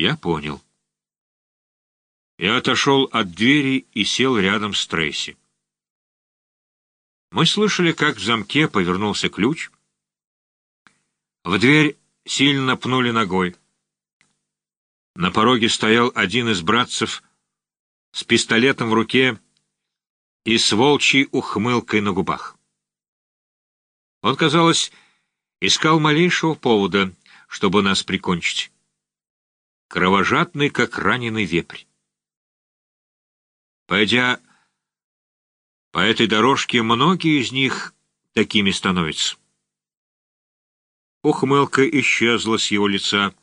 Я понял. Я отошел от двери и сел рядом с Трейси. Мы слышали, как в замке повернулся ключ. В дверь сильно пнули ногой. На пороге стоял один из братцев с пистолетом в руке и с волчьей ухмылкой на губах. Он, казалось, искал малейшего повода, чтобы нас прикончить. Кровожадный, как раненый вепрь. Пойдя по этой дорожке, многие из них такими становятся. Ухмылка исчезла с его лица.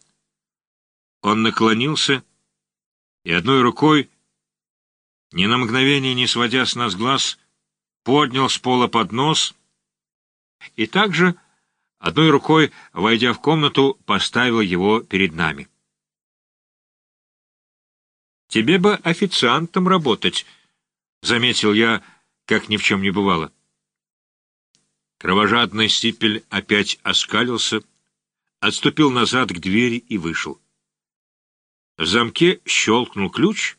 Он наклонился и одной рукой, ни на мгновение не сводя с нас глаз, поднял с пола поднос и также, одной рукой, войдя в комнату, поставил его перед нами. «Тебе бы официантом работать», — заметил я, как ни в чем не бывало. Кровожадный стипель опять оскалился, отступил назад к двери и вышел. В замке щелкнул ключ,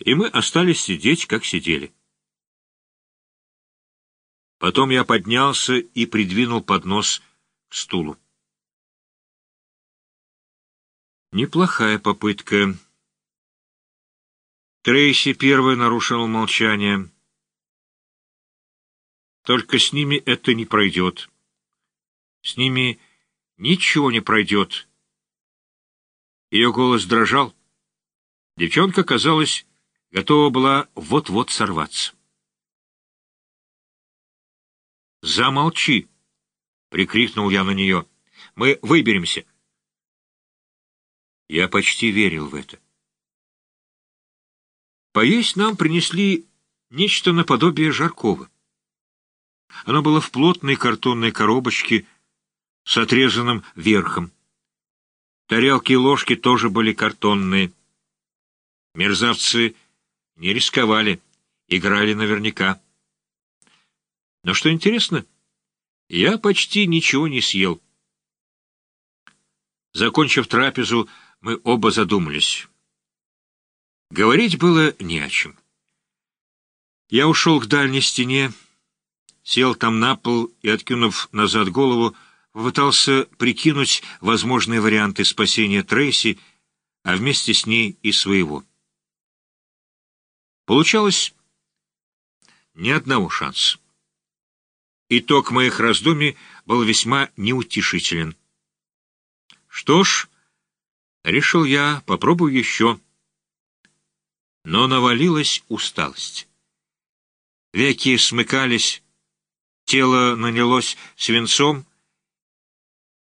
и мы остались сидеть, как сидели. Потом я поднялся и придвинул поднос к стулу. Неплохая попытка. Трейси первой нарушил молчание. Только с ними это не пройдет. С ними ничего не пройдет. Ее голос дрожал. Девчонка, казалось, готова была вот-вот сорваться. «Замолчи!» — прикрикнул я на нее. «Мы выберемся!» Я почти верил в это. Поесть нам принесли нечто наподобие жаркого. Оно было в плотной картонной коробочке с отрезанным верхом. Тарелки и ложки тоже были картонные. Мерзавцы не рисковали, играли наверняка. Но что интересно, я почти ничего не съел. Закончив трапезу, мы оба задумались. Говорить было не о чем. Я ушел к дальней стене, сел там на пол и, откинув назад голову, попытался прикинуть возможные варианты спасения Трейси, а вместе с ней и своего. Получалось ни одного шанса. Итог моих раздумий был весьма неутешителен. Что ж, решил я, попробую еще. Но навалилась усталость. Веки смыкались, тело нанялось свинцом,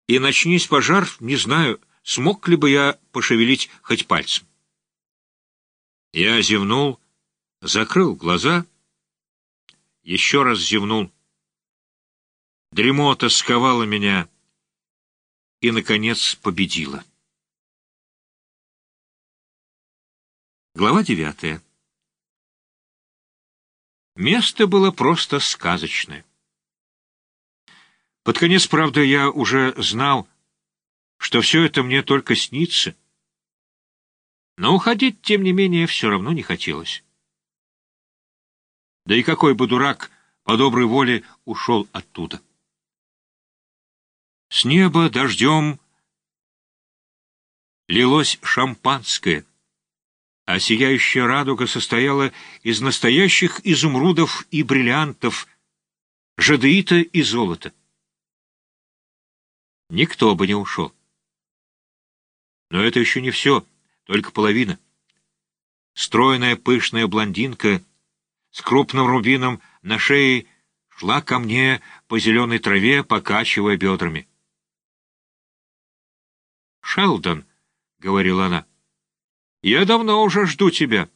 и начнись пожар, не знаю, смог ли бы я пошевелить хоть пальцем. Я зевнул, закрыл глаза, еще раз зевнул. Дремота сковала меня и, наконец, победила. Глава девятая. Место было просто сказочное. Под конец, правда, я уже знал, что все это мне только снится. Но уходить, тем не менее, все равно не хотелось. Да и какой бы дурак по доброй воле ушел оттуда. С неба дождем лилось шампанское, а сияющая радуга состояла из настоящих изумрудов и бриллиантов, жадеита и золота. Никто бы не ушел. Но это еще не все, только половина. Стройная пышная блондинка с крупным рубином на шее шла ко мне по зеленой траве, покачивая бедрами. «Шелдон», — говорила она, — «я давно уже жду тебя».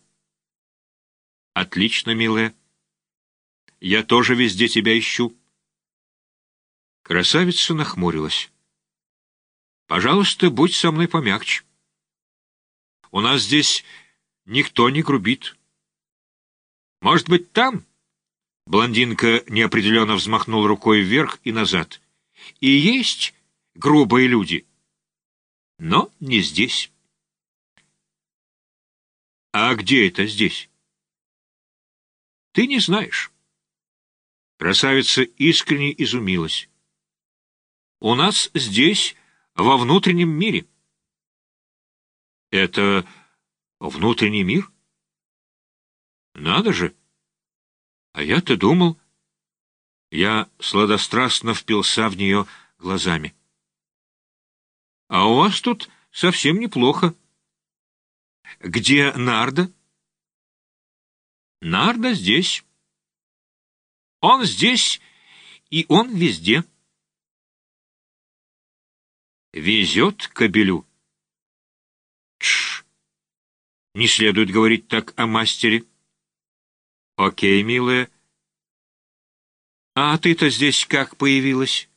«Отлично, милая. Я тоже везде тебя ищу». Красавица нахмурилась. «Пожалуйста, будь со мной помягче. У нас здесь никто не грубит». «Может быть, там?» Блондинка неопределенно взмахнул рукой вверх и назад. «И есть грубые люди» но не здесь. А где это здесь? Ты не знаешь. Красавица искренне изумилась. У нас здесь, во внутреннем мире. Это внутренний мир? Надо же! А я-то думал... Я сладострастно впился в нее глазами. А у вас тут совсем неплохо. Где Нарда? Нарда здесь. Он здесь, и он везде. Везет кобелю. Тш! Не следует говорить так о мастере. Окей, милая. А ты-то здесь как появилась?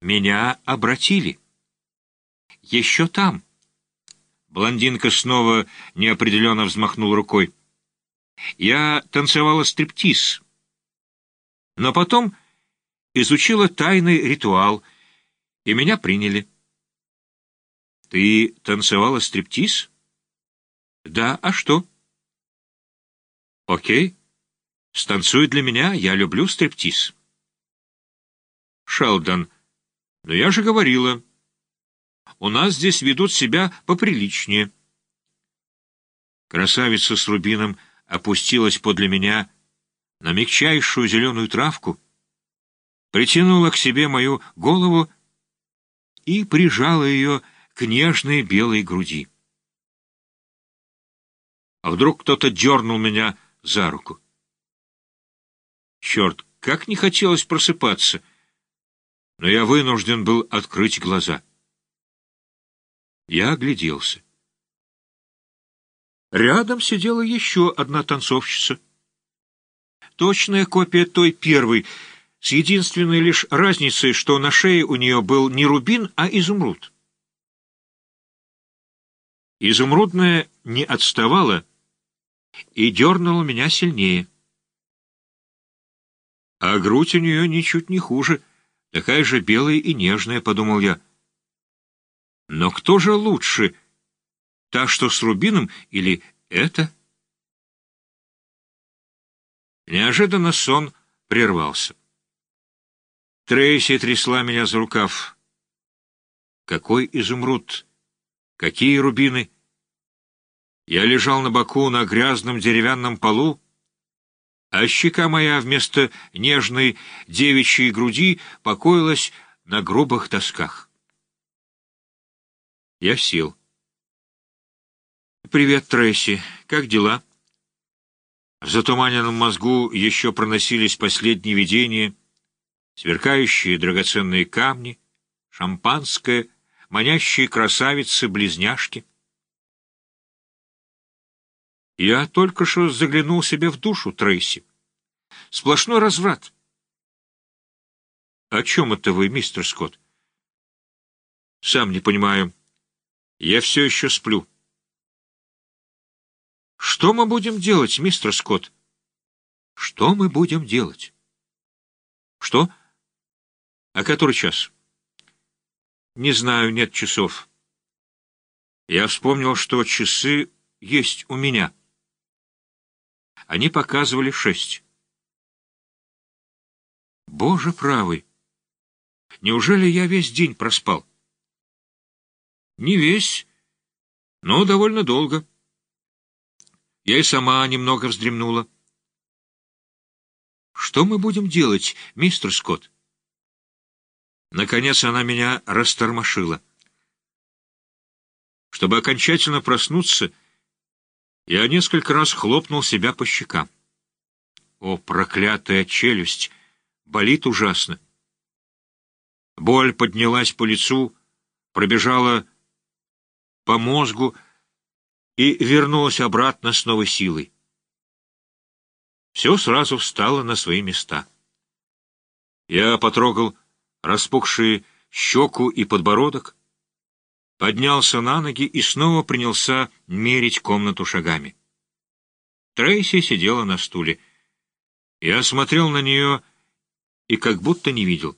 Меня обратили. Еще там. Блондинка снова неопределенно взмахнула рукой. Я танцевала стриптиз, но потом изучила тайный ритуал, и меня приняли. Ты танцевала стриптиз? Да, а что? Окей. Станцуй для меня, я люблю стриптиз. Шелдон, но я же говорила, у нас здесь ведут себя поприличнее. Красавица с рубином опустилась подле меня на мягчайшую зеленую травку, притянула к себе мою голову и прижала ее к нежной белой груди. А вдруг кто-то дернул меня за руку. Черт, как не хотелось просыпаться, но я вынужден был открыть глаза. Я огляделся. Рядом сидела еще одна танцовщица. Точная копия той первой, с единственной лишь разницей, что на шее у нее был не рубин, а изумруд. Изумрудная не отставала и дернула меня сильнее. А грудь у нее ничуть не хуже, такая же белая и нежная, — подумал я. Но кто же лучше, та, что с рубином, или эта? Неожиданно сон прервался. Трейси трясла меня за рукав. Какой изумруд! Какие рубины! Я лежал на боку на грязном деревянном полу, а щека моя вместо нежной девичьей груди покоилась на грубых досках. Я сел. «Привет, Трейси. Как дела?» В затуманенном мозгу еще проносились последние видения, сверкающие драгоценные камни, шампанское, манящие красавицы-близняшки. Я только что заглянул себе в душу, Трейси. Сплошной разврат. О чем это вы, мистер Скотт? Сам не понимаю. Я все еще сплю. Что мы будем делать, мистер Скотт? Что мы будем делать? Что? А который час? Не знаю, нет часов. Я вспомнил, что часы есть у меня. Они показывали шесть. Боже правый! Неужели я весь день проспал? Не весь, но довольно долго. Я и сама немного вздремнула. Что мы будем делать, мистер Скотт? Наконец она меня растормошила. Чтобы окончательно проснуться, я несколько раз хлопнул себя по щекам. О, проклятая челюсть! Болит ужасно. Боль поднялась по лицу, пробежала по мозгу и вернулась обратно с новой силой. Все сразу встало на свои места. Я потрогал распухшие щеку и подбородок, поднялся на ноги и снова принялся мерить комнату шагами. Трейси сидела на стуле. Я смотрел на нее и как будто не видел.